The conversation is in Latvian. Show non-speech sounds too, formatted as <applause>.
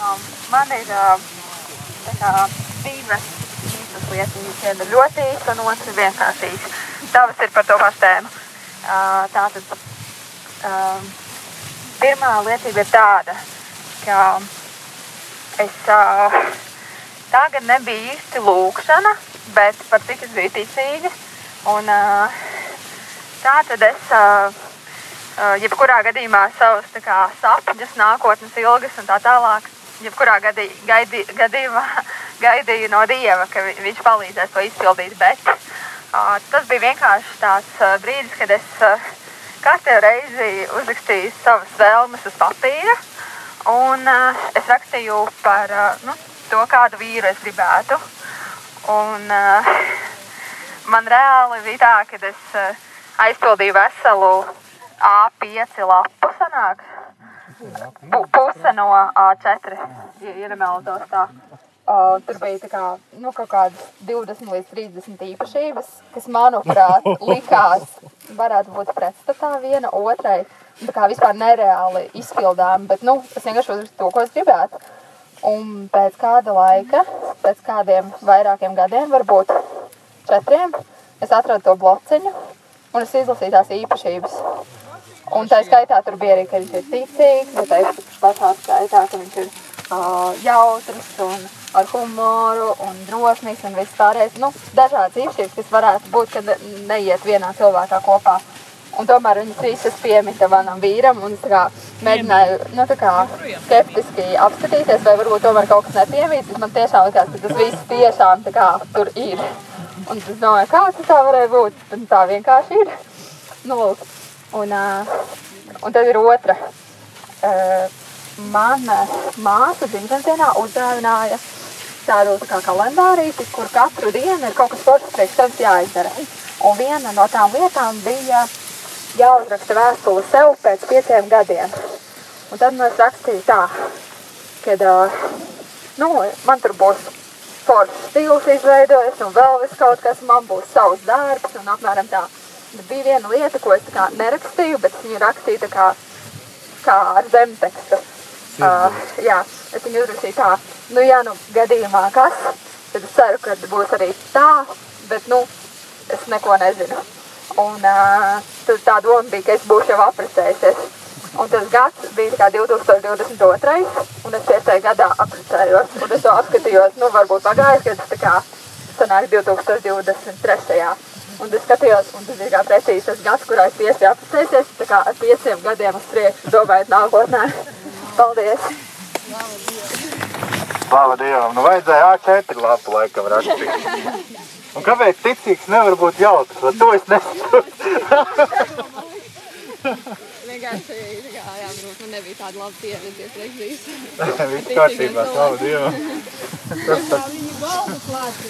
Um, man ir uh, divas īstas lietiņas. Viena ļoti īsta un otra ir vienkārši īsta. Tavas ir par to pašu tēmu. Uh, tātad um, pirmā liecība ir tāda, ka es uh, tagad nebija īsti lūkšana, bet par cik es biju ticīga. Un, uh, tā tad es uh, uh, jebkurā gadījumā savus kā, sapņus, nākotnes ilgas un tā tālāk jebkurā gadī, gaidī, gadījumā <laughs> gaidīju no Dieva, ka vi, viņš palīdzēs to izpildīt. Bet uh, tas bija vienkārši tāds uh, brīdis, kad es uh, katru reizi uzrakstīju savas vēlmes uz papīra. Un uh, es rakstīju par uh, nu, to, kādu vīru es gribētu. Un, uh, man reāli bija tā, ka es uh, aizpildīju veselu A5 lapu sanāk puse no A4, ja, ja nemaldos tā. Uh, tur bija kā, nu, kaut kādas 20 līdz 30 īpašības, kas, manuprāt, <laughs> likās, varētu būt pretstatā viena otrai. Tā kā vispār nereāli izpildām, bet nu, es vienkārši uzrakstu to, ko es gribētu. Un pēc kāda laika, pēc kādiem vairākiem gadiem, varbūt četriem, es atradu to blociņu un es izlasīju tās īpašības. Un tā skaitā tur bija arī, ka viņš ir ticīgs, bet tā pašā skaitā, ka viņš ir uh, jautrs un ar humoru un drosmīgs un viss pārējais. Nu, dažādas īpašības, kas varētu būt, ka neiet vienā cilvēkā kopā. Un tomēr viņas visas piemita manam vīram un kā, mēģināju nu, kā, skeptiski apskatīties, vai varbūt tomēr kaut kas nepiemīt. Man tiešām likās, ka tas viss tiešām kā, tur ir. Un es domāju, kā tas tā varēja būt. Un tā vienkārši ir. Nu, lūk. Un, uh, un tad ir otra. Uh, mana māsa dzimšanas dienā uzdāvināja tādu tā kā kalendārīti, kur katru dienu ir kaut kas foršs priekš sevis jāizdara. Un viena no tām lietām bija jāuzraksta vēstule sev pēc pieciem gadiem. Un tad nu, es rakstīju tā, ka uh, nu, man tur būs foršs stils izveidojas un vēl viss kaut kas, man būs savs darbs un apmēram tā. Bet bija viena lieta, ko es nerakstīju, bet viņu rakstīju kā, kā ar zemtekstu. Uh, jā, es viņu uzrakstīju tā, nu jā, nu gadījumā kas, tad es ceru, ka būs arī tā, bet nu, es neko nezinu. Un uh, tad tā doma bija, ka es būšu jau aprecējusies. Un tas gads bija kā 2022. un es piecajā gadā aprecējos. Un es to apskatījos, nu varbūt pagājis gads, tā kā sanāk 2023. Un es skatījos, un tas ir kā precīzi tas gads, kurā es tiesi apsteigsies, tā kā ar pieciem gadiem uz priekšu, domājot nākotnē. <laughs> Paldies! Slava Dievam! Nu vajadzēja A4 lapu laikam rakstīt. <laughs> Un kāpēc ticīgs nevar būt jautrs? Vai to es nesaprotu? Vienkārši, jā, jā, varbūt man nebija tāda laba pieredze iepriekš bijis. <laughs> Viss kārtībā, slava Dievam! Viņa galva klāta.